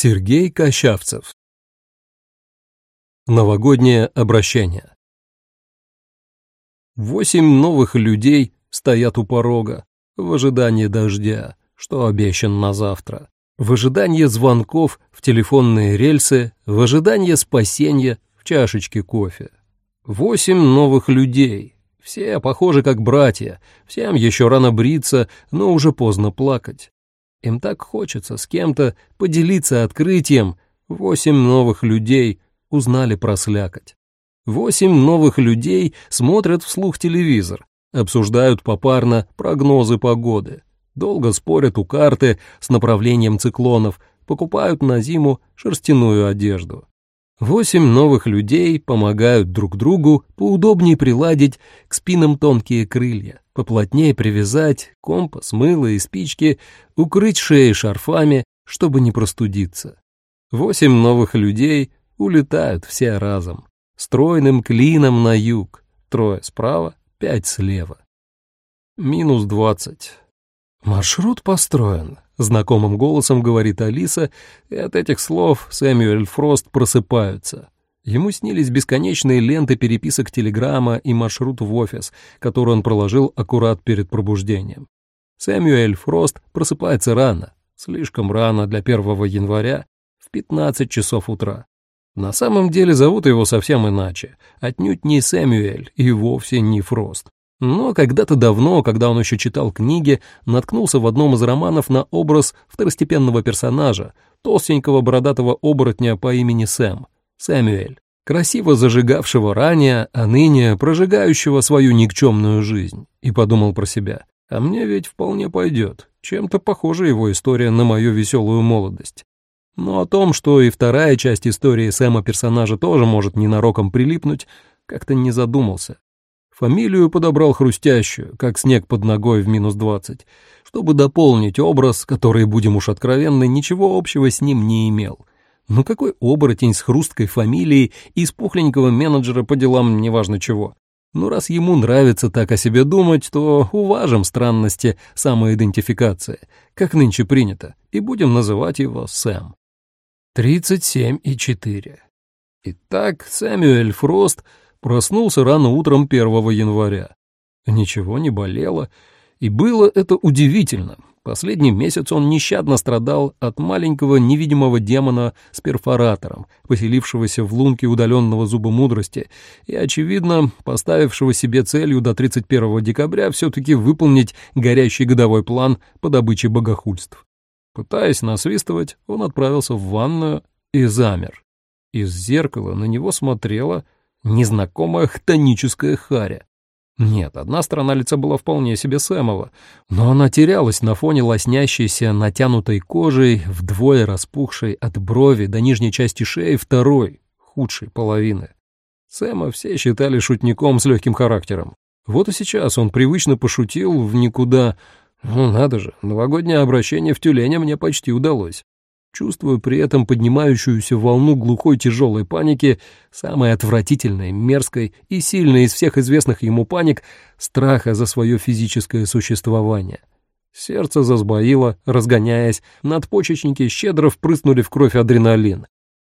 Сергей Кощавцев. Новогоднее обращение. Восемь новых людей стоят у порога в ожидании дождя, что обещан на завтра, в ожидании звонков в телефонные рельсы, в ожидании спасения в чашечке кофе. Восемь новых людей, все похожи как братья, всем еще рано бриться, но уже поздно плакать. Им так хочется с кем-то поделиться открытием. Восемь новых людей узнали про слякоть. Восемь новых людей смотрят вслух телевизор, обсуждают попарно прогнозы погоды, долго спорят у карты с направлением циклонов, покупают на зиму шерстяную одежду. Восемь новых людей помогают друг другу поудобнее приладить к спинам тонкие крылья, поплотнее привязать компас, мыло и спички, укрыть шеи шарфами, чтобы не простудиться. Восемь новых людей улетают все разом, стройным клином на юг, трое справа, пять слева. Минус двадцать. Маршрут построен, знакомым голосом говорит Алиса, и от этих слов Сэмюэль Фрост просыпаются. Ему снились бесконечные ленты переписок телеграмма и маршрут в офис, который он проложил аккурат перед пробуждением. Сэмюэль Фрост просыпается рано, слишком рано для 1 января, в 15 часов утра. На самом деле зовут его совсем иначе, отнюдь не Сэмюэль и вовсе не Фрост. Но когда-то давно, когда он еще читал книги, наткнулся в одном из романов на образ второстепенного персонажа, толстенького бородатого оборотня по имени Сэм, Сэмюэль, красиво зажигавшего ранее, а ныне прожигающего свою никчемную жизнь, и подумал про себя. А мне ведь вполне пойдет. Чем-то похожа его история на мою веселую молодость. Но о том, что и вторая часть истории Сэма персонажа тоже может ненароком прилипнуть, как-то не задумался. Фамилию подобрал хрустящую, как снег под ногой в минус двадцать, чтобы дополнить образ, который, будем уж откровенны, ничего общего с ним не имел. Ну какой оборотень с хрусткой фамилией и с пухленького менеджера по делам неважно чего? Ну раз ему нравится так о себе думать, то уважим странности самоидентификации, как нынче принято, и будем называть его Сэм. Тридцать семь и четыре. Итак, Сэмюэль Фрост — Проснулся рано утром 1 января. Ничего не болело, и было это удивительно. Последний месяц он нещадно страдал от маленького невидимого демона с перфоратором, поселившегося в лунке удаленного зуба мудрости и, очевидно, поставившего себе целью до 31 декабря все-таки выполнить горящий годовой план по добыче богохульств. Пытаясь насвистывать, он отправился в ванную и замер. Из зеркала на него смотрела незнакомая хтоническая харя. Нет, одна сторона лица была вполне себе Сэмова, но она терялась на фоне лоснящейся натянутой кожей, вдвое распухшей от брови до нижней части шеи второй, худшей половины. Сэма все считали шутником с легким характером. Вот и сейчас он привычно пошутил в никуда. Ну, надо же, новогоднее обращение в тюленя мне почти удалось. Чувствую при этом поднимающуюся волну глухой тяжелой паники, самой отвратительной, мерзкой и сильной из всех известных ему паник, страха за свое физическое существование. Сердце засбоило, разгоняясь, надпочечники щедро впрыснули в кровь адреналин.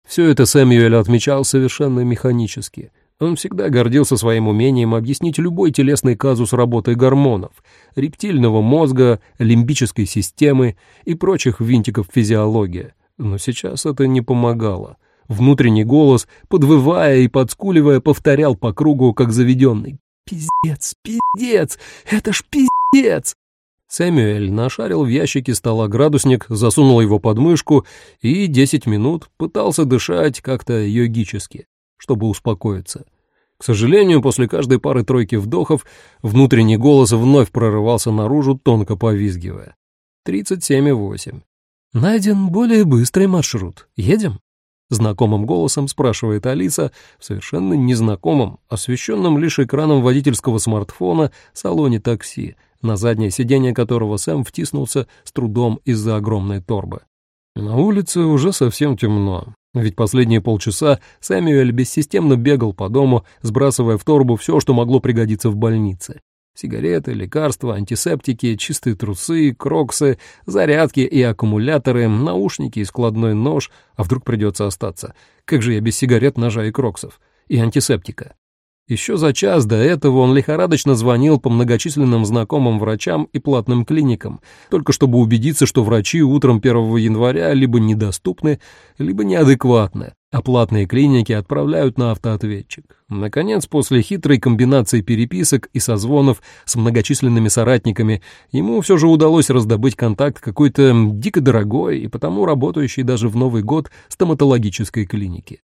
Все это Сэмюэль отмечал совершенно механически — он всегда гордился своим умением объяснить любой телесный казус работы гормонов, рептильного мозга, лимбической системы и прочих винтиков физиологии. Но сейчас это не помогало. Внутренний голос, подвывая и подскуливая, повторял по кругу, как заведенный. «Пиздец, пиздец, это ж пиздец!» Сэмюэль нашарил в ящике стола градусник, засунул его под мышку и десять минут пытался дышать как-то йогически чтобы успокоиться. К сожалению, после каждой пары-тройки вдохов внутренний голос вновь прорывался наружу, тонко повизгивая. 37,8. «Найден более быстрый маршрут. Едем?» Знакомым голосом спрашивает Алиса в совершенно незнакомом, освещенном лишь экраном водительского смартфона салоне такси, на заднее сиденье которого Сэм втиснулся с трудом из-за огромной торбы. На улице уже совсем темно. Ведь последние полчаса Сэмюэль бессистемно бегал по дому, сбрасывая в торбу все, что могло пригодиться в больнице. Сигареты, лекарства, антисептики, чистые трусы, кроксы, зарядки и аккумуляторы, наушники и складной нож, а вдруг придется остаться. Как же я без сигарет, ножа и кроксов? И антисептика. Еще за час до этого он лихорадочно звонил по многочисленным знакомым врачам и платным клиникам, только чтобы убедиться, что врачи утром 1 января либо недоступны, либо неадекватны, а платные клиники отправляют на автоответчик. Наконец, после хитрой комбинации переписок и созвонов с многочисленными соратниками, ему все же удалось раздобыть контакт какой-то дико дорогой и потому работающей даже в Новый год стоматологической клиники.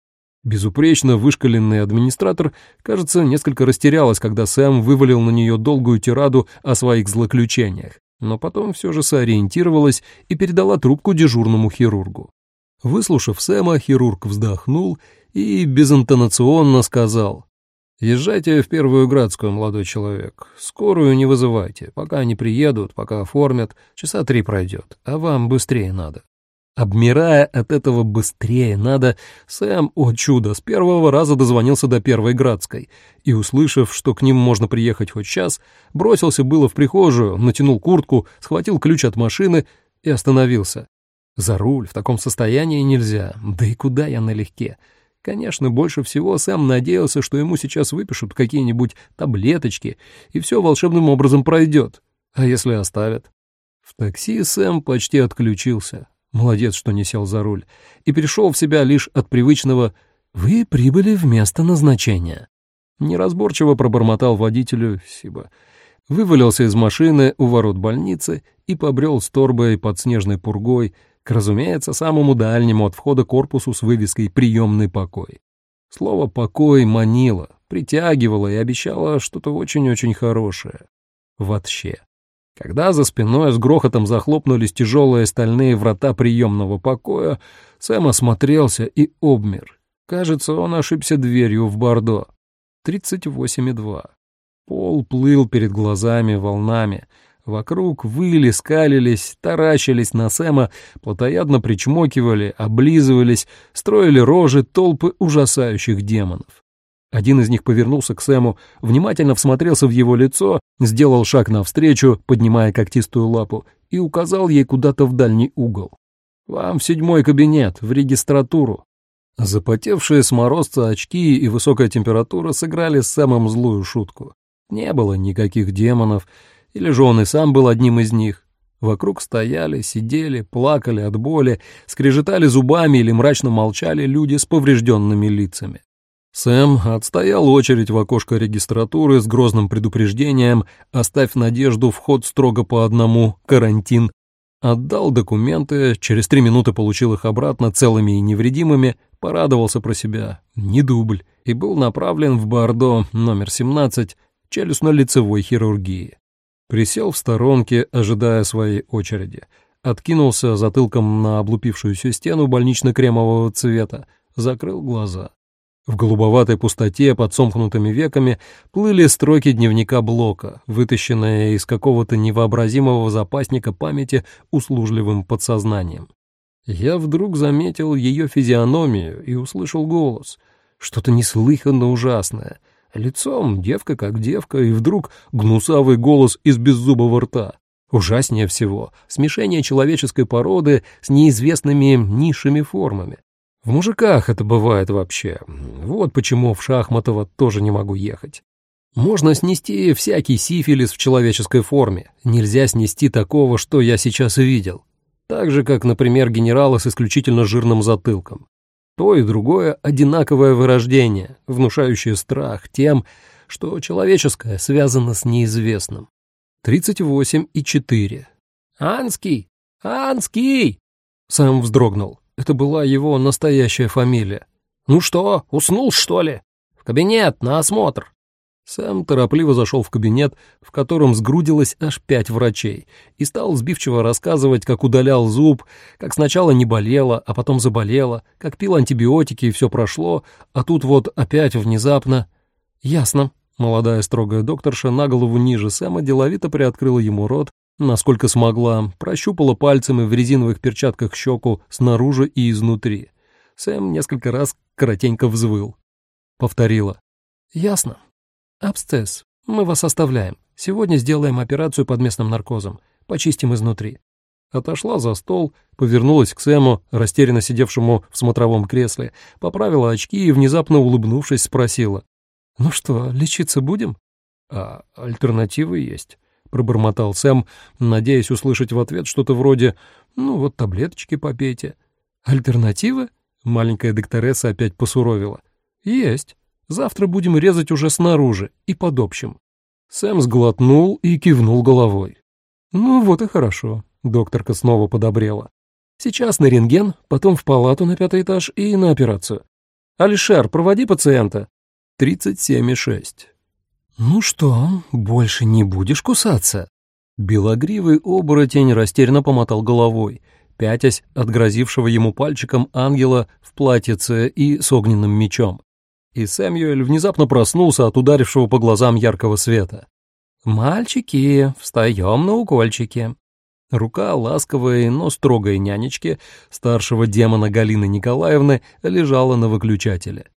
Безупречно вышкаленный администратор, кажется, несколько растерялась, когда Сэм вывалил на нее долгую тираду о своих злоключениях, но потом все же сориентировалась и передала трубку дежурному хирургу. Выслушав Сэма, хирург вздохнул и безинтонационно сказал, «Езжайте в Первую Градскую, молодой человек. Скорую не вызывайте. Пока они приедут, пока оформят, часа три пройдет, а вам быстрее надо». Обмирая от этого быстрее надо, Сэм, о чудо, с первого раза дозвонился до Первой Градской и, услышав, что к ним можно приехать хоть час, бросился было в прихожую, натянул куртку, схватил ключ от машины и остановился. За руль в таком состоянии нельзя, да и куда я налегке. Конечно, больше всего Сэм надеялся, что ему сейчас выпишут какие-нибудь таблеточки, и все волшебным образом пройдет. А если оставят? В такси Сэм почти отключился. Молодец, что не сел за руль. И пришел в себя лишь от привычного «Вы прибыли в место назначения». Неразборчиво пробормотал водителю Сиба. Вывалился из машины у ворот больницы и побрел с торбой под снежной пургой к, разумеется, самому дальнему от входа корпусу с вывеской «Приемный покой». Слово «покой» манило, притягивало и обещало что-то очень-очень хорошее. Вообще. Когда за спиной с грохотом захлопнулись тяжелые стальные врата приемного покоя, Сэм осмотрелся и обмер. Кажется, он ошибся дверью в Бордо. 38,2. Пол плыл перед глазами волнами. Вокруг выли, скалились, таращились на Сэма, плотоядно причмокивали, облизывались, строили рожи толпы ужасающих демонов. Один из них повернулся к Сэму, внимательно всмотрелся в его лицо, сделал шаг навстречу, поднимая когтистую лапу, и указал ей куда-то в дальний угол. «Вам в седьмой кабинет, в регистратуру». Запотевшие с морозца очки и высокая температура сыграли с Сэмом злую шутку. Не было никаких демонов, или же он и сам был одним из них. Вокруг стояли, сидели, плакали от боли, скрежетали зубами или мрачно молчали люди с поврежденными лицами. Сэм отстоял очередь в окошко регистратуры с грозным предупреждением «Оставь надежду, вход строго по одному, карантин». Отдал документы, через три минуты получил их обратно целыми и невредимыми, порадовался про себя, не дубль, и был направлен в Бордо номер 17 челюстно-лицевой хирургии. Присел в сторонке, ожидая своей очереди. Откинулся затылком на облупившуюся стену больнично-кремового цвета, закрыл глаза. В голубоватой пустоте под сомкнутыми веками плыли строки дневника Блока, вытащенные из какого-то невообразимого запасника памяти услужливым подсознанием. Я вдруг заметил ее физиономию и услышал голос. Что-то неслыханно ужасное. Лицом девка как девка, и вдруг гнусавый голос из беззубого рта. Ужаснее всего — смешение человеческой породы с неизвестными низшими формами. В мужиках это бывает вообще. Вот почему в Шахматово тоже не могу ехать. Можно снести всякий сифилис в человеческой форме. Нельзя снести такого, что я сейчас видел. Так же, как, например, генералы с исключительно жирным затылком. То и другое одинаковое вырождение, внушающее страх тем, что человеческое связано с неизвестным. 38 и 4. «Анский! Анский!» Сам вздрогнул. Это была его настоящая фамилия. «Ну что, уснул, что ли? В кабинет, на осмотр!» Сэм торопливо зашел в кабинет, в котором сгрудилось аж пять врачей, и стал сбивчиво рассказывать, как удалял зуб, как сначала не болело, а потом заболело, как пил антибиотики и все прошло, а тут вот опять внезапно... «Ясно». Молодая строгая докторша на голову ниже Сэма деловито приоткрыла ему рот насколько смогла, прощупала пальцами в резиновых перчатках щеку снаружи и изнутри. Сэм несколько раз коротенько взвыл. Повторила. «Ясно. Абсцесс. Мы вас оставляем. Сегодня сделаем операцию под местным наркозом. Почистим изнутри». Отошла за стол, повернулась к Сэму, растерянно сидевшему в смотровом кресле, поправила очки и, внезапно улыбнувшись, спросила. «Ну что, лечиться будем?» «А альтернативы есть», — пробормотал Сэм, надеясь услышать в ответ что-то вроде «Ну вот таблеточки попейте». «Альтернативы?» — маленькая докторесса опять посуровила. «Есть. Завтра будем резать уже снаружи и под общим». Сэм сглотнул и кивнул головой. «Ну вот и хорошо», — докторка снова подобрела. «Сейчас на рентген, потом в палату на пятый этаж и на операцию. Алишер, проводи пациента». «Тридцать семь и шесть». «Ну что, больше не будешь кусаться?» Белогривый оборотень растерянно помотал головой, пятясь от грозившего ему пальчиком ангела в платьице и с огненным мечом. И Сэмюэль внезапно проснулся от ударившего по глазам яркого света. «Мальчики, встаем на укольчики». Рука ласковой, но строгой нянечки старшего демона Галины Николаевны лежала на выключателе.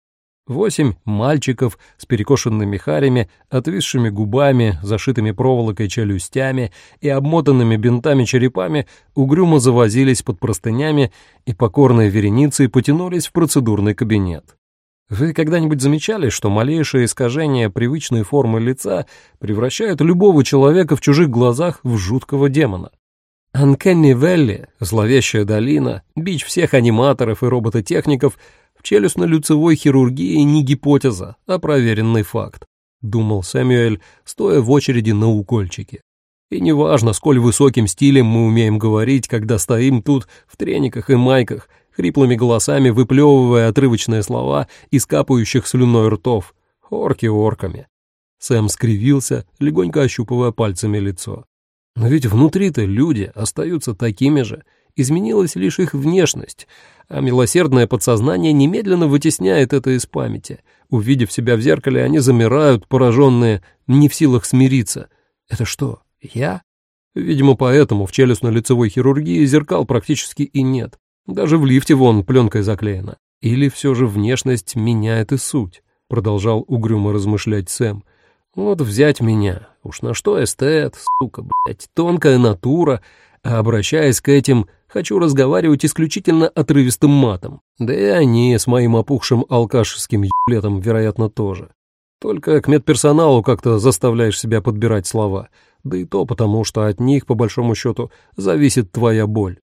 Восемь мальчиков с перекошенными харями, отвисшими губами, зашитыми проволокой челюстями и обмотанными бинтами черепами угрюмо завозились под простынями и покорной вереницей потянулись в процедурный кабинет. Вы когда-нибудь замечали, что малейшее искажение привычной формы лица превращает любого человека в чужих глазах в жуткого демона? Анкенни Велли, зловещая долина, бич всех аниматоров и робототехников — в челюстно-лицевой хирургии не гипотеза, а проверенный факт, думал Сэмюэль, стоя в очереди на укольчике. И неважно, сколь высоким стилем мы умеем говорить, когда стоим тут в трениках и майках, хриплыми голосами выплевывая отрывочные слова из капающих слюной ртов. Орки орками. Сэм скривился, легонько ощупывая пальцами лицо. Но ведь внутри-то люди остаются такими же, изменилась лишь их внешность, а милосердное подсознание немедленно вытесняет это из памяти. Увидев себя в зеркале, они замирают, пораженные, не в силах смириться. Это что, я? Видимо, поэтому в челюстно-лицевой хирургии зеркал практически и нет. Даже в лифте вон пленкой заклеена. Или все же внешность меняет и суть, продолжал угрюмо размышлять Сэм. Вот взять меня, уж на что эстет, сука, блядь, тонкая натура, а обращаясь к этим хочу разговаривать исключительно отрывистым матом. Да и они с моим опухшим алкашеским еблетом, вероятно, тоже. Только к медперсоналу как-то заставляешь себя подбирать слова, да и то потому, что от них, по большому счету, зависит твоя боль.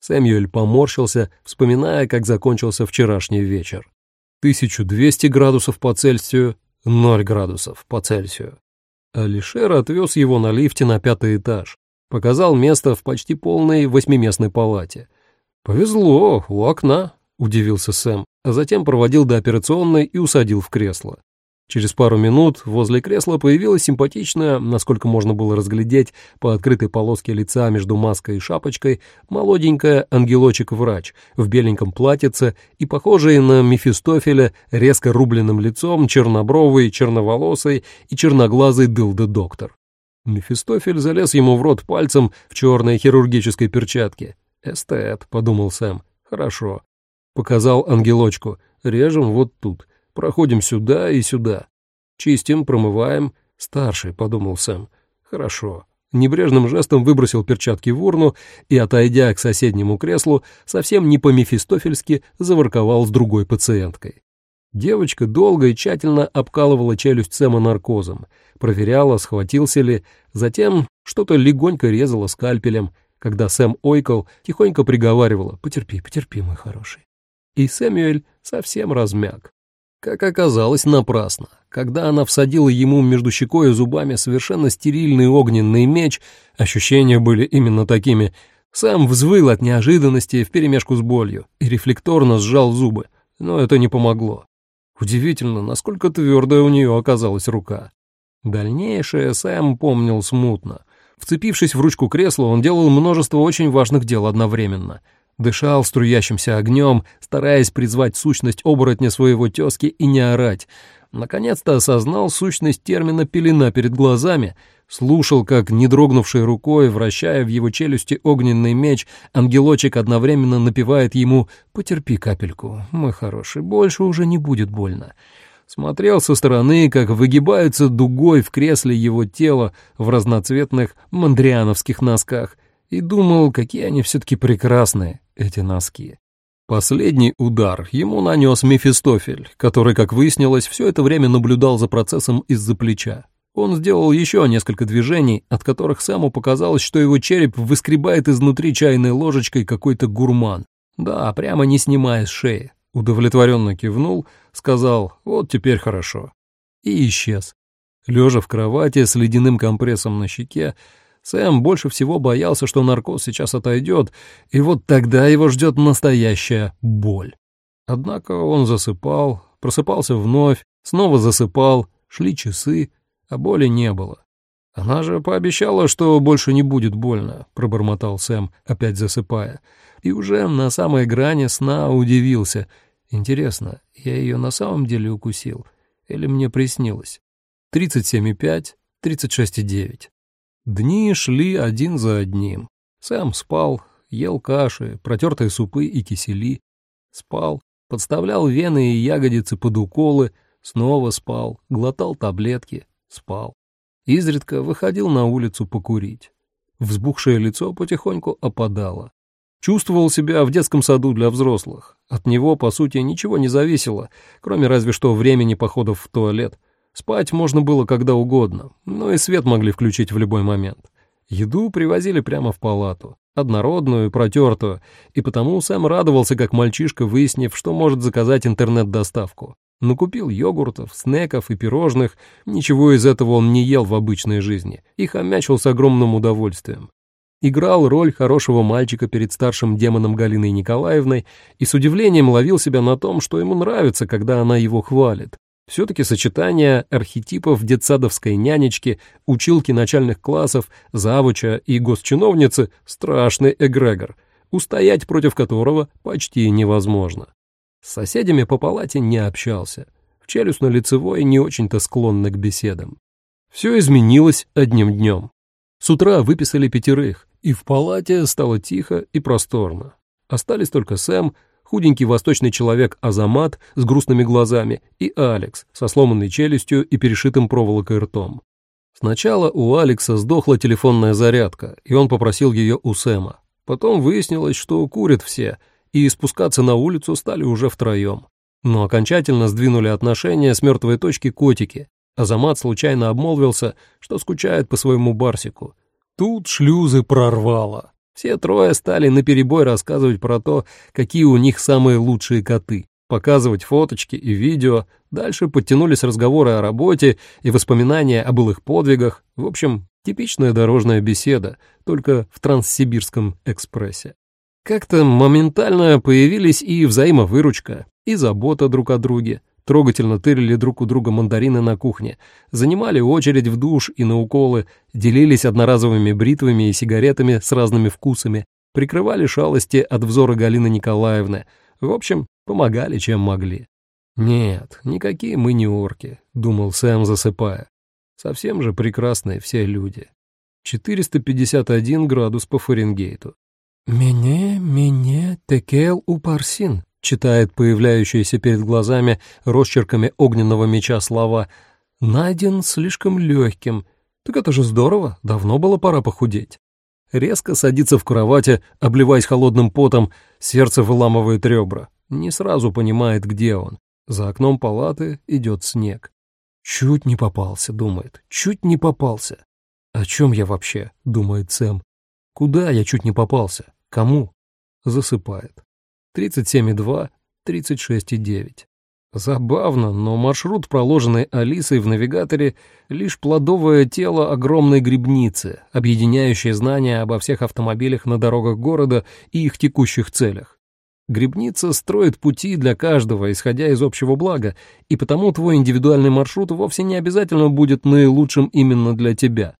Сэмюэль поморщился, вспоминая, как закончился вчерашний вечер. 1200 градусов по Цельсию, 0 градусов по Цельсию. Алишер отвез его на лифте на пятый этаж, Показал место в почти полной восьмиместной палате. «Повезло, у окна», — удивился Сэм, а затем проводил до операционной и усадил в кресло. Через пару минут возле кресла появилась симпатичная, насколько можно было разглядеть по открытой полоске лица между маской и шапочкой, молоденькая ангелочек-врач в беленьком платьице и похожий на Мефистофеля резко рубленным лицом, чернобровый, черноволосый и черноглазый дылда-доктор. Мефистофель залез ему в рот пальцем в черной хирургической перчатке. «Эстет», — подумал Сэм. «Хорошо». Показал ангелочку. «Режем вот тут. Проходим сюда и сюда. Чистим, промываем». «Старший», — подумал Сэм. «Хорошо». Небрежным жестом выбросил перчатки в урну и, отойдя к соседнему креслу, совсем не по-мефистофельски заворковал с другой пациенткой. Девочка долго и тщательно обкалывала челюсть Сэма наркозом, проверяла, схватился ли, затем что-то легонько резала скальпелем, когда Сэм ойкал, тихонько приговаривала «Потерпи, потерпи, мой хороший». И Сэмюэль совсем размяк. Как оказалось, напрасно. Когда она всадила ему между щекой и зубами совершенно стерильный огненный меч, ощущения были именно такими. Сэм взвыл от неожиданности вперемешку с болью и рефлекторно сжал зубы, но это не помогло. Удивительно, насколько твердая у нее оказалась рука. Дальнейшее Сэм помнил смутно. Вцепившись в ручку кресла, он делал множество очень важных дел одновременно. Дышал струящимся огнем, стараясь призвать сущность оборотня своего тезки и не орать. Наконец-то осознал сущность термина «пелена перед глазами», слушал, как, не дрогнувшей рукой, вращая в его челюсти огненный меч, ангелочек одновременно напевает ему «Потерпи капельку, мой хороший, больше уже не будет больно». Смотрел со стороны, как выгибаются дугой в кресле его тело в разноцветных мандриановских носках, и думал, какие они все-таки прекрасные, эти носки. Последний удар ему нанес Мефистофель, который, как выяснилось, все это время наблюдал за процессом из-за плеча. Он сделал еще несколько движений, от которых Сэму показалось, что его череп выскребает изнутри чайной ложечкой какой-то гурман. Да, прямо не снимая с шеи. Удовлетворенно кивнул, сказал «вот теперь хорошо» и исчез. Лежа в кровати с ледяным компрессом на щеке, Сэм больше всего боялся, что наркоз сейчас отойдет, и вот тогда его ждет настоящая боль. Однако он засыпал, просыпался вновь, снова засыпал, шли часы, а боли не было. «Она же пообещала, что больше не будет больно», — пробормотал Сэм, опять засыпая. И уже на самой грани сна удивился. «Интересно, я ее на самом деле укусил? Или мне приснилось?» «37,5, 36,9». Дни шли один за одним. Сэм спал, ел каши, протертые супы и кисели. Спал, подставлял вены и ягодицы под уколы, снова спал, глотал таблетки, спал. Изредка выходил на улицу покурить. Взбухшее лицо потихоньку опадало. Чувствовал себя в детском саду для взрослых. От него, по сути, ничего не зависело, кроме разве что времени походов в туалет — Спать можно было когда угодно, но и свет могли включить в любой момент. Еду привозили прямо в палату, однородную, протертую, и потому сам радовался, как мальчишка, выяснив, что может заказать интернет-доставку. Накупил йогуртов, снеков и пирожных, ничего из этого он не ел в обычной жизни, и хомячил с огромным удовольствием. Играл роль хорошего мальчика перед старшим демоном Галиной Николаевной и с удивлением ловил себя на том, что ему нравится, когда она его хвалит, все-таки сочетание архетипов детсадовской нянечки, училки начальных классов, завуча и госчиновницы — страшный эгрегор, устоять против которого почти невозможно. С соседями по палате не общался, в челюстно-лицевой не очень-то склонны к беседам. Все изменилось одним днем. С утра выписали пятерых, и в палате стало тихо и просторно. Остались только Сэм, худенький восточный человек Азамат с грустными глазами и Алекс со сломанной челюстью и перешитым проволокой ртом. Сначала у Алекса сдохла телефонная зарядка, и он попросил ее у Сэма. Потом выяснилось, что курят все, и спускаться на улицу стали уже втроем. Но окончательно сдвинули отношения с мертвой точки котики. Азамат случайно обмолвился, что скучает по своему барсику. Тут шлюзы прорвало. Все трое стали наперебой рассказывать про то, какие у них самые лучшие коты, показывать фоточки и видео, дальше подтянулись разговоры о работе и воспоминания о былых подвигах, в общем, типичная дорожная беседа, только в Транссибирском экспрессе. Как-то моментально появились и взаимовыручка, и забота друг о друге, трогательно тырили друг у друга мандарины на кухне, занимали очередь в душ и на уколы, делились одноразовыми бритвами и сигаретами с разными вкусами, прикрывали шалости от взора Галины Николаевны, в общем, помогали, чем могли. «Нет, никакие мы не орки», — думал Сэм, засыпая. «Совсем же прекрасные все люди. 451 градус по Фаренгейту». «Мене, мене, текел упарсин», читает появляющиеся перед глазами росчерками огненного меча слова «найден слишком легким». Так это же здорово, давно было пора похудеть. Резко садится в кровати, обливаясь холодным потом, сердце выламывает ребра. Не сразу понимает, где он. За окном палаты идет снег. «Чуть не попался», — думает, — «чуть не попался». «О чем я вообще?» — думает Сэм. «Куда я чуть не попался? Кому?» Засыпает. 37,2, 36,9. Забавно, но маршрут, проложенный Алисой в навигаторе, лишь плодовое тело огромной грибницы, объединяющее знания обо всех автомобилях на дорогах города и их текущих целях. Грибница строит пути для каждого, исходя из общего блага, и потому твой индивидуальный маршрут вовсе не обязательно будет наилучшим именно для тебя,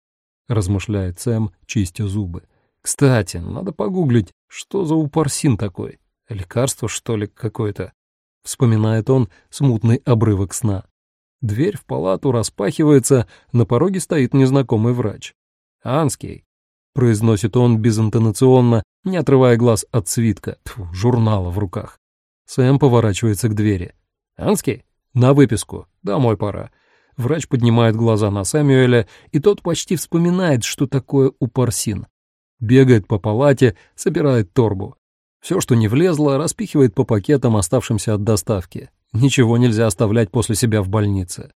размышляет Сэм, чистя зубы. Кстати, надо погуглить, что за упарсин такой. Лекарство, что ли, какое-то? Вспоминает он смутный обрывок сна. Дверь в палату распахивается, на пороге стоит незнакомый врач. «Анский», — произносит он безинтонационно, не отрывая глаз от свитка, тьфу, журнала в руках. Сэм поворачивается к двери. «Анский, «На выписку. Домой пора». Врач поднимает глаза на Сэмюэля, и тот почти вспоминает, что такое упорсин. Бегает по палате, собирает торбу. Все, что не влезло, распихивает по пакетам, оставшимся от доставки. Ничего нельзя оставлять после себя в больнице.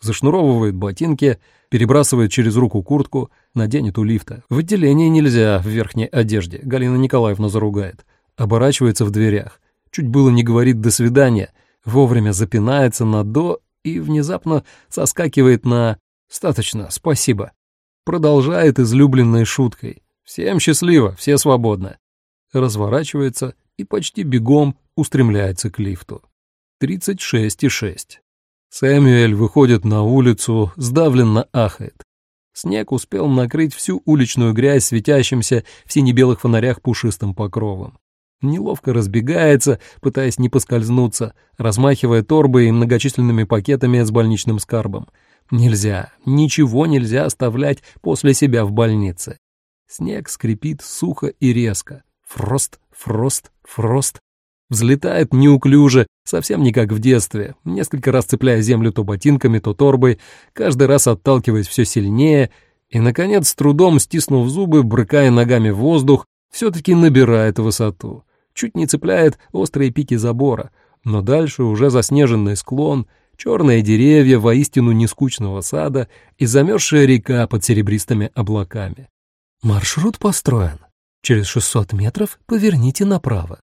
Зашнуровывает ботинки, перебрасывает через руку куртку, наденет у лифта. В отделении нельзя в верхней одежде, Галина Николаевна заругает. Оборачивается в дверях. Чуть было не говорит «до свидания», вовремя запинается на «до» и внезапно соскакивает на «достаточно, спасибо». Продолжает излюбленной шуткой. «Всем счастливо, все свободны». Разворачивается и почти бегом устремляется к лифту. 36,6. Сэмюэль выходит на улицу, сдавленно ахает. Снег успел накрыть всю уличную грязь светящимся в сине-белых фонарях пушистым покровом. Неловко разбегается, пытаясь не поскользнуться, размахивая торбой и многочисленными пакетами с больничным скарбом. Нельзя, ничего нельзя оставлять после себя в больнице. Снег скрипит сухо и резко. Фрост, фрост, фрост. Взлетает неуклюже, совсем не как в детстве, несколько раз цепляя землю то ботинками, то торбой, каждый раз отталкиваясь все сильнее, и, наконец, с трудом стиснув зубы, брыкая ногами в воздух, все-таки набирает высоту. Чуть не цепляет острые пики забора, но дальше уже заснеженный склон, черные деревья воистину нескучного сада и замерзшая река под серебристыми облаками. Маршрут построен. Через 600 метров поверните направо.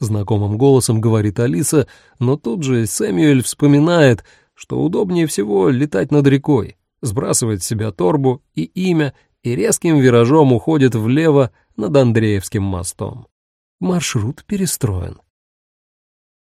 Знакомым голосом говорит Алиса, но тут же Сэмюэль вспоминает, что удобнее всего летать над рекой, сбрасывает с себя торбу и имя и резким виражом уходит влево над Андреевским мостом. Маршрут перестроен.